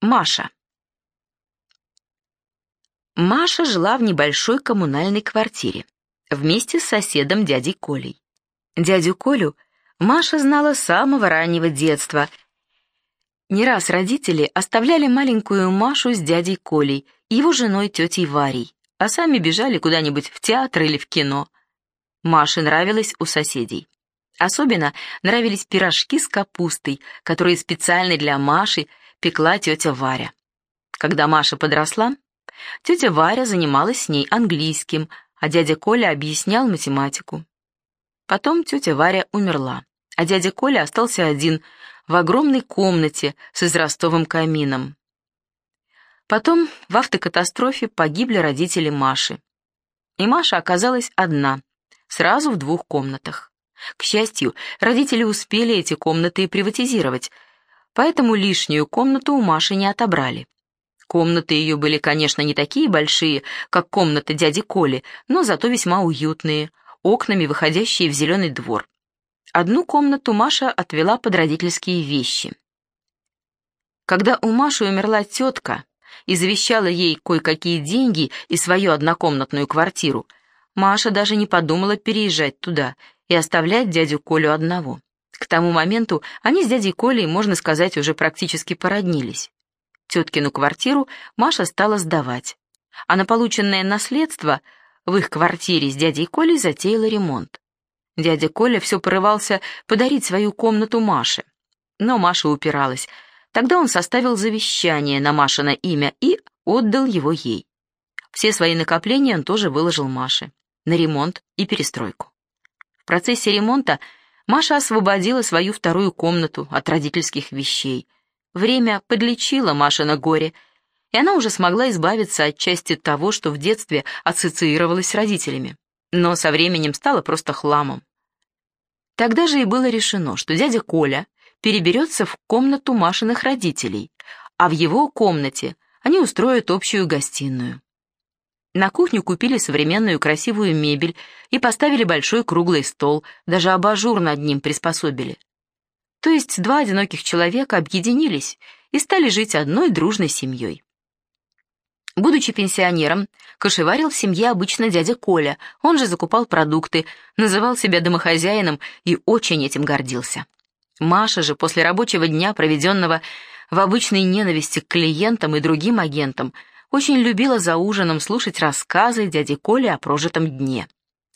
Маша. Маша жила в небольшой коммунальной квартире вместе с соседом дядей Колей. Дядю Колю Маша знала с самого раннего детства. Не раз родители оставляли маленькую Машу с дядей Колей и его женой тетей Варей, а сами бежали куда-нибудь в театр или в кино. Маше нравилось у соседей. Особенно нравились пирожки с капустой, которые специально для Маши пекла тетя Варя. Когда Маша подросла, тетя Варя занималась с ней английским, а дядя Коля объяснял математику. Потом тетя Варя умерла, а дядя Коля остался один в огромной комнате с израстовым камином. Потом в автокатастрофе погибли родители Маши. И Маша оказалась одна, сразу в двух комнатах. К счастью, родители успели эти комнаты приватизировать, поэтому лишнюю комнату у Маши не отобрали. Комнаты ее были, конечно, не такие большие, как комната дяди Коли, но зато весьма уютные, окнами выходящие в зеленый двор. Одну комнату Маша отвела под родительские вещи. Когда у Маши умерла тетка и завещала ей кое-какие деньги и свою однокомнатную квартиру, Маша даже не подумала переезжать туда и оставлять дядю Колю одного. К тому моменту они с дядей Колей, можно сказать, уже практически породнились. Теткину квартиру Маша стала сдавать, а на полученное наследство в их квартире с дядей Колей затеяла ремонт. Дядя Коля все порывался подарить свою комнату Маше, но Маша упиралась. Тогда он составил завещание на Машино имя и отдал его ей. Все свои накопления он тоже выложил Маше на ремонт и перестройку. В процессе ремонта Маша освободила свою вторую комнату от родительских вещей. Время подлечило Маша на горе, и она уже смогла избавиться от части того, что в детстве ассоциировалось с родителями, но со временем стала просто хламом. Тогда же и было решено, что дядя Коля переберется в комнату Машиных родителей, а в его комнате они устроят общую гостиную. На кухню купили современную красивую мебель и поставили большой круглый стол, даже абажур над ним приспособили. То есть два одиноких человека объединились и стали жить одной дружной семьей. Будучи пенсионером, кошеварил в семье обычно дядя Коля, он же закупал продукты, называл себя домохозяином и очень этим гордился. Маша же после рабочего дня, проведенного в обычной ненависти к клиентам и другим агентам, очень любила за ужином слушать рассказы дяди Коли о прожитом дне.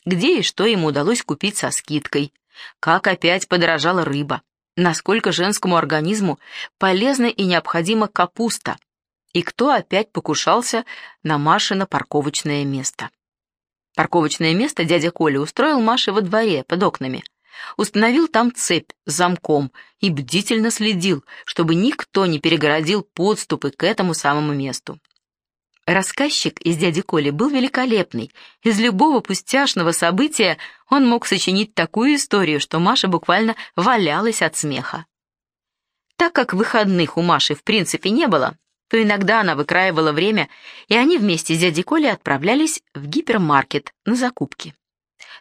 Где и что ему удалось купить со скидкой, как опять подорожала рыба, насколько женскому организму полезна и необходима капуста, и кто опять покушался на Машино парковочное место. Парковочное место дядя Коля устроил Маше во дворе, под окнами. Установил там цепь с замком и бдительно следил, чтобы никто не перегородил подступы к этому самому месту. Рассказчик из дяди Коли был великолепный. Из любого пустяшного события он мог сочинить такую историю, что Маша буквально валялась от смеха. Так как выходных у Маши в принципе не было, то иногда она выкраивала время, и они вместе с дядей Колей отправлялись в гипермаркет на закупки.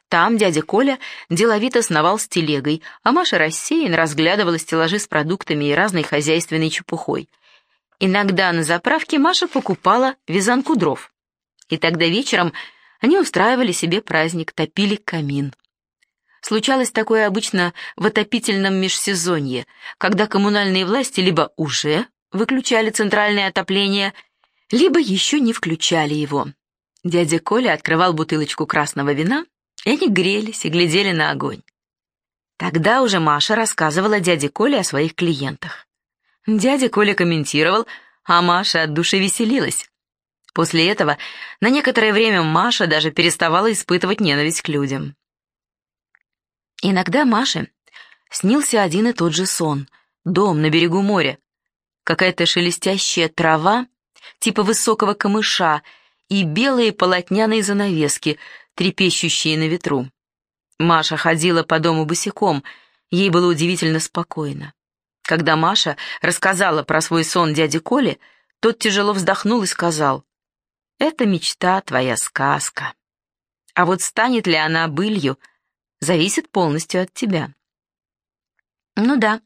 Там дядя Коля деловито сновал с телегой, а Маша рассеянно разглядывала стеллажи с продуктами и разной хозяйственной чепухой — Иногда на заправке Маша покупала вязанку дров. И тогда вечером они устраивали себе праздник, топили камин. Случалось такое обычно в отопительном межсезонье, когда коммунальные власти либо уже выключали центральное отопление, либо еще не включали его. Дядя Коля открывал бутылочку красного вина, и они грелись и глядели на огонь. Тогда уже Маша рассказывала дяде Коле о своих клиентах. Дядя Коля комментировал, а Маша от души веселилась. После этого на некоторое время Маша даже переставала испытывать ненависть к людям. Иногда Маше снился один и тот же сон. Дом на берегу моря. Какая-то шелестящая трава, типа высокого камыша, и белые полотняные занавески, трепещущие на ветру. Маша ходила по дому босиком, ей было удивительно спокойно. Когда Маша рассказала про свой сон дяде Коле, тот тяжело вздохнул и сказал, «Это мечта, твоя сказка. А вот станет ли она былью, зависит полностью от тебя». «Ну да,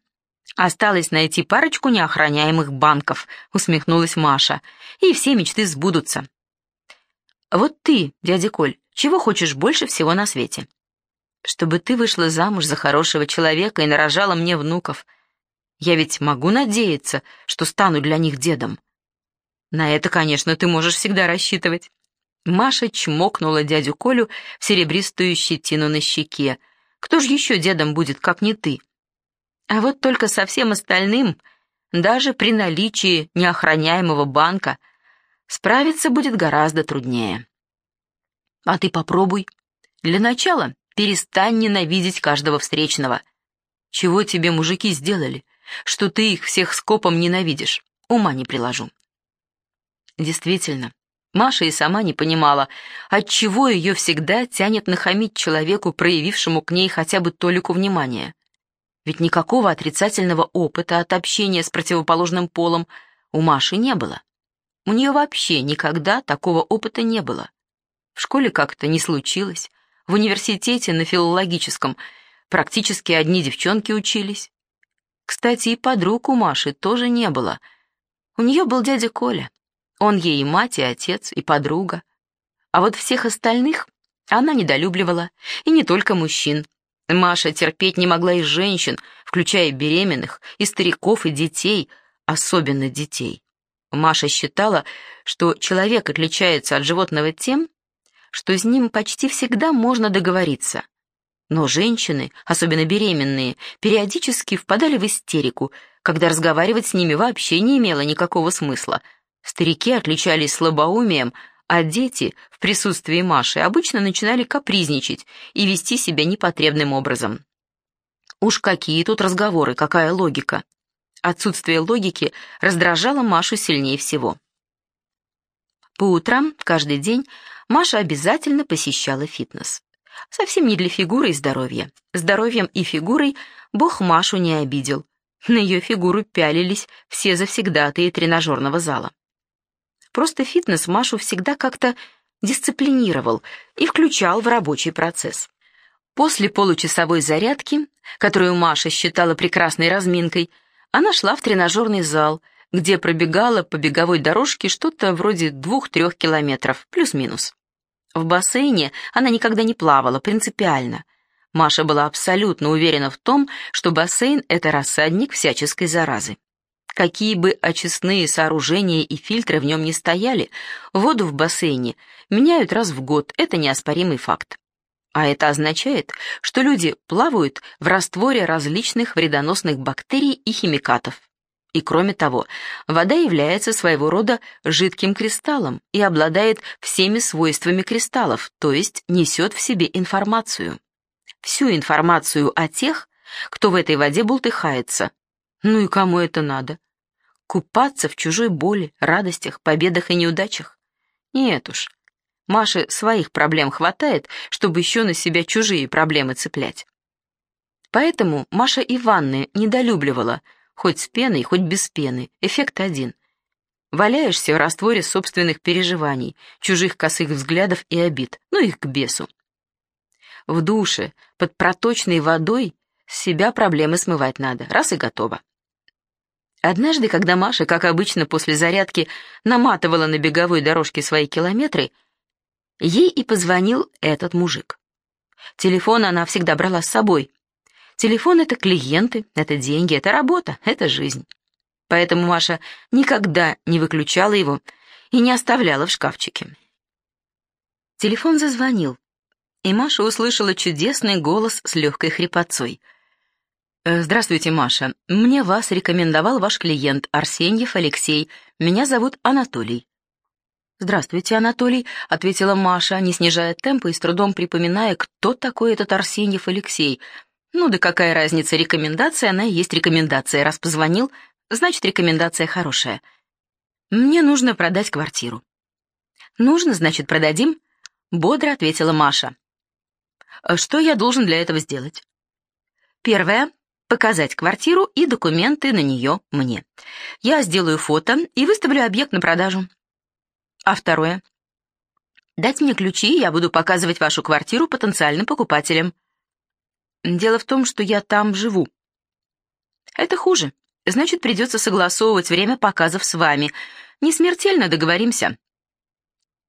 Осталось найти парочку неохраняемых банков, усмехнулась Маша, и все мечты сбудутся. Вот ты, дядя Коль, чего хочешь больше всего на свете? Чтобы ты вышла замуж за хорошего человека и нарожала мне внуков. Я ведь могу надеяться, что стану для них дедом. На это, конечно, ты можешь всегда рассчитывать. Маша чмокнула дядю Колю в серебристую щетину на щеке. Кто же еще дедом будет, как не ты? А вот только со всем остальным, даже при наличии неохраняемого банка, справиться будет гораздо труднее. А ты попробуй. Для начала перестань ненавидеть каждого встречного. Чего тебе мужики сделали, что ты их всех скопом ненавидишь? Ума не приложу. Действительно, Маша и сама не понимала, отчего ее всегда тянет нахамить человеку, проявившему к ней хотя бы толику внимания. Ведь никакого отрицательного опыта от общения с противоположным полом у Маши не было. У нее вообще никогда такого опыта не было. В школе как-то не случилось, в университете на филологическом практически одни девчонки учились. Кстати, и подруг у Маши тоже не было. У нее был дядя Коля. Он ей и мать, и отец, и подруга. А вот всех остальных она недолюбливала, и не только мужчин. Маша терпеть не могла и женщин, включая беременных, и стариков, и детей, особенно детей. Маша считала, что человек отличается от животного тем, что с ним почти всегда можно договориться. Но женщины, особенно беременные, периодически впадали в истерику, когда разговаривать с ними вообще не имело никакого смысла. Старики отличались слабоумием, а дети в присутствии Маши обычно начинали капризничать и вести себя непотребным образом. Уж какие тут разговоры, какая логика. Отсутствие логики раздражало Машу сильнее всего. По утрам, каждый день, Маша обязательно посещала фитнес. Совсем не для фигуры и здоровья. Здоровьем и фигурой Бог Машу не обидел. На ее фигуру пялились все завсегдатые тренажерного зала. Просто фитнес Машу всегда как-то дисциплинировал и включал в рабочий процесс. После получасовой зарядки, которую Маша считала прекрасной разминкой, она шла в тренажерный зал, где пробегала по беговой дорожке что-то вроде двух-трех километров, плюс-минус. В бассейне она никогда не плавала, принципиально. Маша была абсолютно уверена в том, что бассейн — это рассадник всяческой заразы. Какие бы очистные сооружения и фильтры в нем не стояли, воду в бассейне меняют раз в год, это неоспоримый факт. А это означает, что люди плавают в растворе различных вредоносных бактерий и химикатов. И кроме того, вода является своего рода жидким кристаллом и обладает всеми свойствами кристаллов, то есть несет в себе информацию. Всю информацию о тех, кто в этой воде бултыхается. Ну и кому это надо? Купаться в чужой боли, радостях, победах и неудачах? Нет уж. Маше своих проблем хватает, чтобы еще на себя чужие проблемы цеплять. Поэтому Маша и ванны недолюбливала, хоть с пеной, хоть без пены, эффект один. Валяешься в растворе собственных переживаний, чужих косых взглядов и обид, ну их к бесу. В душе, под проточной водой, с себя проблемы смывать надо, раз и готово. Однажды, когда Маша, как обычно после зарядки, наматывала на беговой дорожке свои километры, ей и позвонил этот мужик. Телефон она всегда брала с собой. Телефон — это клиенты, это деньги, это работа, это жизнь. Поэтому Маша никогда не выключала его и не оставляла в шкафчике. Телефон зазвонил, и Маша услышала чудесный голос с легкой хрипотцой — Э, «Здравствуйте, Маша. Мне вас рекомендовал ваш клиент Арсеньев Алексей. Меня зовут Анатолий». «Здравствуйте, Анатолий», — ответила Маша, не снижая темпа и с трудом припоминая, кто такой этот Арсеньев Алексей. «Ну да какая разница, рекомендация, она и есть рекомендация. Раз позвонил, значит, рекомендация хорошая. Мне нужно продать квартиру». «Нужно, значит, продадим?» — бодро ответила Маша. «Что я должен для этого сделать?» Первое показать квартиру и документы на нее мне. Я сделаю фото и выставлю объект на продажу. А второе? Дать мне ключи, и я буду показывать вашу квартиру потенциальным покупателям. Дело в том, что я там живу. Это хуже. Значит, придется согласовывать время показов с вами. Не смертельно договоримся.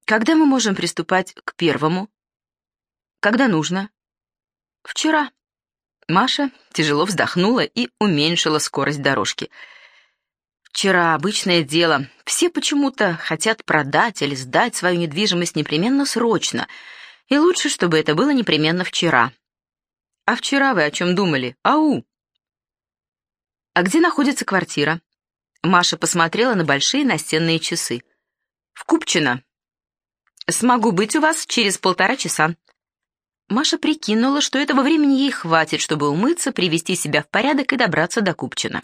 Когда мы можем приступать к первому? Когда нужно? Вчера. Маша тяжело вздохнула и уменьшила скорость дорожки. Вчера обычное дело. Все почему-то хотят продать или сдать свою недвижимость непременно срочно. И лучше, чтобы это было непременно вчера. А вчера вы о чем думали? Ау! А где находится квартира? Маша посмотрела на большие настенные часы. В Купчино. Смогу быть у вас через полтора часа. Маша прикинула, что этого времени ей хватит, чтобы умыться, привести себя в порядок и добраться до Купчина.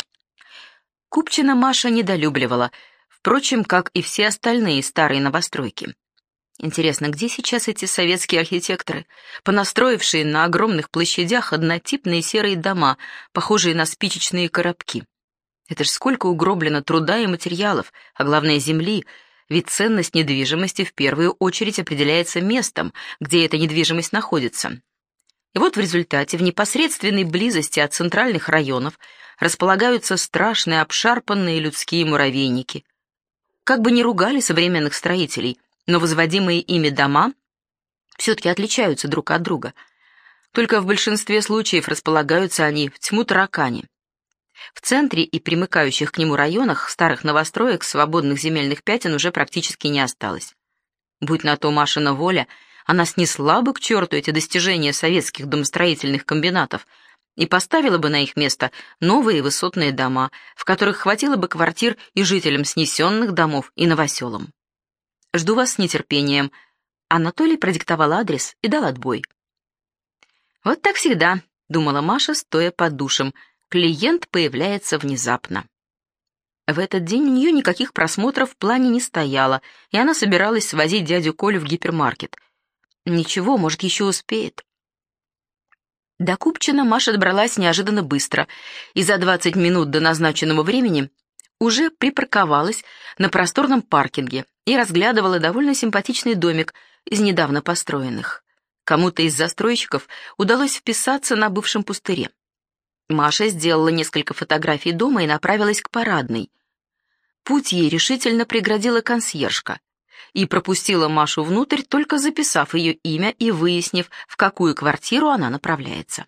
Купчина Маша недолюбливала, впрочем, как и все остальные старые новостройки. Интересно, где сейчас эти советские архитекторы, понастроившие на огромных площадях однотипные серые дома, похожие на спичечные коробки? Это ж сколько угроблено труда и материалов, а главное земли, ведь ценность недвижимости в первую очередь определяется местом, где эта недвижимость находится. И вот в результате в непосредственной близости от центральных районов располагаются страшные обшарпанные людские муравейники. Как бы ни ругали современных строителей, но возводимые ими дома все-таки отличаются друг от друга. Только в большинстве случаев располагаются они в тьму таракани. В центре и примыкающих к нему районах старых новостроек свободных земельных пятен уже практически не осталось. Будь на то Машина воля, она снесла бы к черту эти достижения советских домостроительных комбинатов и поставила бы на их место новые высотные дома, в которых хватило бы квартир и жителям снесенных домов, и новоселам. Жду вас с нетерпением. Анатолий продиктовал адрес и дал отбой. Вот так всегда, думала Маша, стоя под душем. Клиент появляется внезапно. В этот день у нее никаких просмотров в плане не стояло, и она собиралась свозить дядю Колю в гипермаркет. Ничего, может, еще успеет. До Купчина Маша добралась неожиданно быстро, и за 20 минут до назначенного времени уже припарковалась на просторном паркинге и разглядывала довольно симпатичный домик из недавно построенных. Кому-то из застройщиков удалось вписаться на бывшем пустыре. Маша сделала несколько фотографий дома и направилась к парадной. Путь ей решительно преградила консьержка и пропустила Машу внутрь, только записав ее имя и выяснив, в какую квартиру она направляется.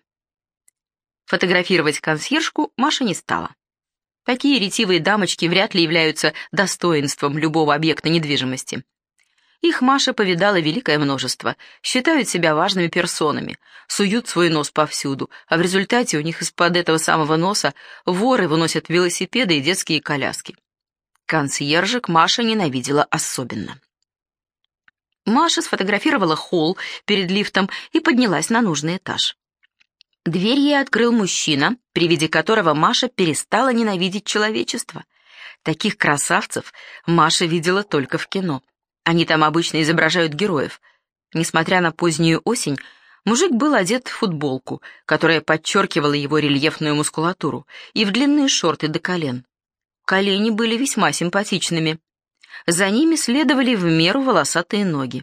Фотографировать консьержку Маша не стала. Такие ретивые дамочки вряд ли являются достоинством любого объекта недвижимости. Их Маша повидала великое множество, считают себя важными персонами, суют свой нос повсюду, а в результате у них из-под этого самого носа воры выносят велосипеды и детские коляски. Консьержек Маша ненавидела особенно. Маша сфотографировала холл перед лифтом и поднялась на нужный этаж. Дверь ей открыл мужчина, при виде которого Маша перестала ненавидеть человечество. Таких красавцев Маша видела только в кино. Они там обычно изображают героев. Несмотря на позднюю осень, мужик был одет в футболку, которая подчеркивала его рельефную мускулатуру, и в длинные шорты до колен. Колени были весьма симпатичными. За ними следовали в меру волосатые ноги.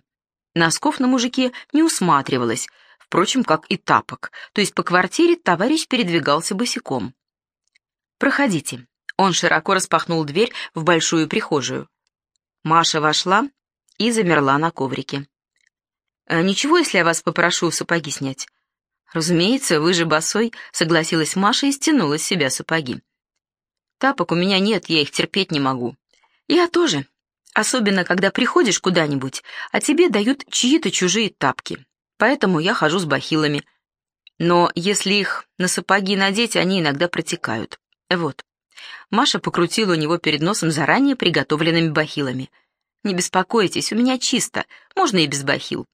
Носков на мужике не усматривалось, впрочем, как и тапок, то есть по квартире товарищ передвигался босиком. «Проходите». Он широко распахнул дверь в большую прихожую. Маша вошла и замерла на коврике. «А «Ничего, если я вас попрошу сапоги снять?» «Разумеется, вы же босой», — согласилась Маша и стянула с себя сапоги. «Тапок у меня нет, я их терпеть не могу». «Я тоже. Особенно, когда приходишь куда-нибудь, а тебе дают чьи-то чужие тапки поэтому я хожу с бахилами. Но если их на сапоги надеть, они иногда протекают. Вот. Маша покрутила у него перед носом заранее приготовленными бахилами. «Не беспокойтесь, у меня чисто, можно и без бахил».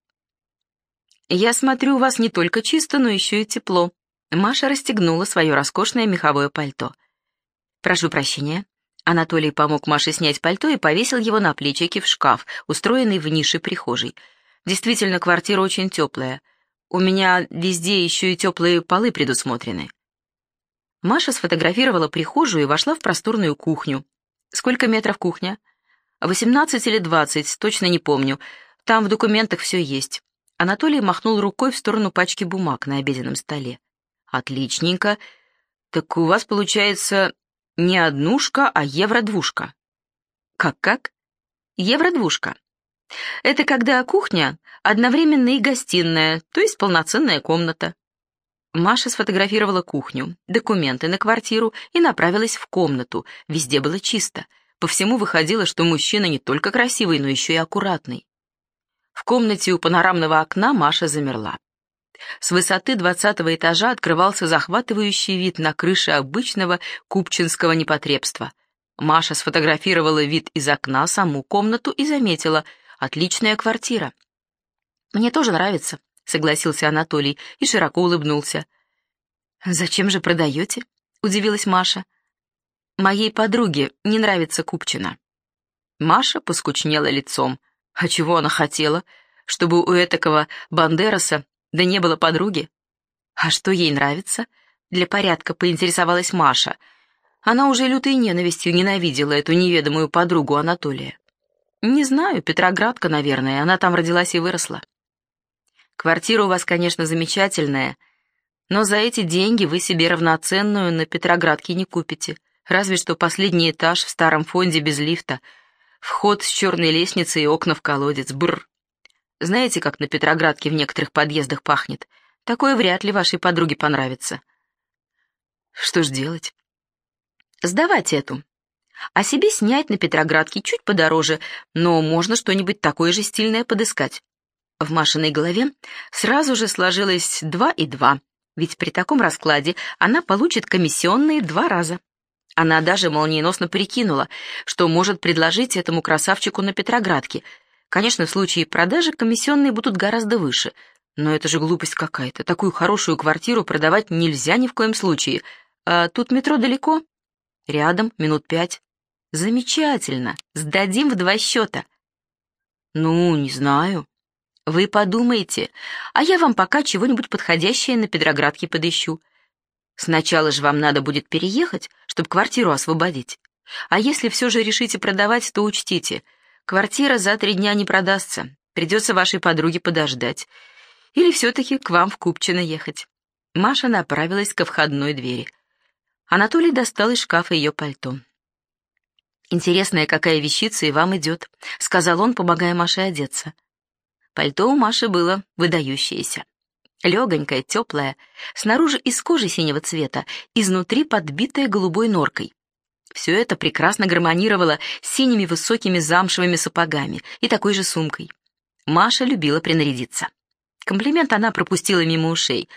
«Я смотрю, у вас не только чисто, но еще и тепло». Маша расстегнула свое роскошное меховое пальто. «Прошу прощения». Анатолий помог Маше снять пальто и повесил его на плечики в шкаф, устроенный в нише прихожей. Действительно, квартира очень теплая. У меня везде еще и теплые полы предусмотрены. Маша сфотографировала прихожую и вошла в просторную кухню. Сколько метров кухня? Восемнадцать или двадцать, точно не помню. Там в документах все есть. Анатолий махнул рукой в сторону пачки бумаг на обеденном столе. Отличненько. Так у вас получается не однушка, а евро-двушка. Как-как? Евро-двушка. Это когда кухня одновременно и гостиная, то есть полноценная комната. Маша сфотографировала кухню, документы на квартиру и направилась в комнату. Везде было чисто. По всему выходило, что мужчина не только красивый, но еще и аккуратный. В комнате у панорамного окна Маша замерла. С высоты двадцатого этажа открывался захватывающий вид на крыше обычного купчинского непотребства. Маша сфотографировала вид из окна, саму комнату и заметила — отличная квартира. «Мне тоже нравится», — согласился Анатолий и широко улыбнулся. «Зачем же продаете?» — удивилась Маша. «Моей подруге не нравится Купчина». Маша поскучнела лицом. А чего она хотела? Чтобы у этакого Бандераса да не было подруги. А что ей нравится? Для порядка поинтересовалась Маша. Она уже лютой ненавистью ненавидела эту неведомую подругу Анатолия. Не знаю, Петроградка, наверное, она там родилась и выросла. Квартира у вас, конечно, замечательная, но за эти деньги вы себе равноценную на Петроградке не купите. Разве что последний этаж в старом фонде без лифта, вход с черной лестницей и окна в колодец. Бррр. Знаете, как на Петроградке в некоторых подъездах пахнет? Такое вряд ли вашей подруге понравится. Что ж делать? Сдавать эту. А себе снять на Петроградке чуть подороже, но можно что-нибудь такое же стильное подыскать. В Машиной голове сразу же сложилось два и два, ведь при таком раскладе она получит комиссионные два раза. Она даже молниеносно прикинула, что может предложить этому красавчику на Петроградке — Конечно, в случае продажи комиссионные будут гораздо выше, но это же глупость какая-то. Такую хорошую квартиру продавать нельзя ни в коем случае. А тут метро далеко? Рядом, минут пять. Замечательно, сдадим в два счета. Ну, не знаю. Вы подумайте, а я вам пока чего-нибудь подходящее на Петроградке подыщу. Сначала же вам надо будет переехать, чтобы квартиру освободить. А если все же решите продавать, то учтите — Квартира за три дня не продастся. Придется вашей подруге подождать. Или все-таки к вам в Купчино ехать. Маша направилась ко входной двери. Анатолий достал из шкафа ее пальто. «Интересная какая вещица и вам идет», — сказал он, помогая Маше одеться. Пальто у Маши было выдающееся. Легонькое, теплое, снаружи из кожи синего цвета, изнутри подбитое голубой норкой. Все это прекрасно гармонировало с синими высокими замшевыми сапогами и такой же сумкой. Маша любила принарядиться. Комплимент она пропустила мимо ушей.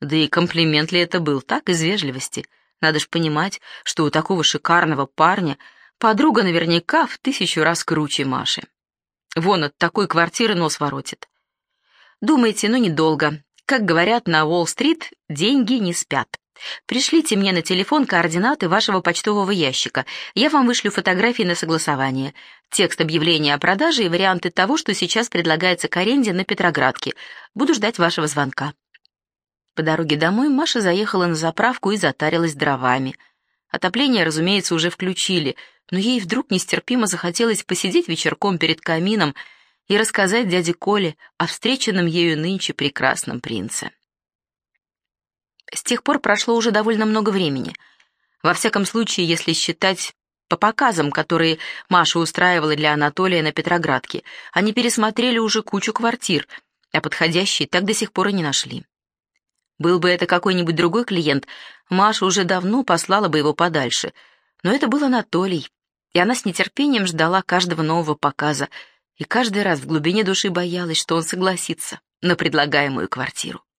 Да и комплимент ли это был, так, из вежливости. Надо ж понимать, что у такого шикарного парня подруга наверняка в тысячу раз круче Маши. Вон от такой квартиры нос воротит. Думаете, ну недолго. Как говорят на Уолл-стрит, деньги не спят. Пришлите мне на телефон координаты вашего почтового ящика. Я вам вышлю фотографии на согласование. Текст объявления о продаже и варианты того, что сейчас предлагается к аренде на Петроградке. Буду ждать вашего звонка. По дороге домой Маша заехала на заправку и затарилась дровами. Отопление, разумеется, уже включили, но ей вдруг нестерпимо захотелось посидеть вечерком перед камином и рассказать дяде Коле о встреченном ею нынче прекрасном принце. С тех пор прошло уже довольно много времени. Во всяком случае, если считать по показам, которые Маша устраивала для Анатолия на Петроградке, они пересмотрели уже кучу квартир, а подходящие так до сих пор и не нашли. Был бы это какой-нибудь другой клиент, Маша уже давно послала бы его подальше. Но это был Анатолий, и она с нетерпением ждала каждого нового показа, и каждый раз в глубине души боялась, что он согласится на предлагаемую квартиру.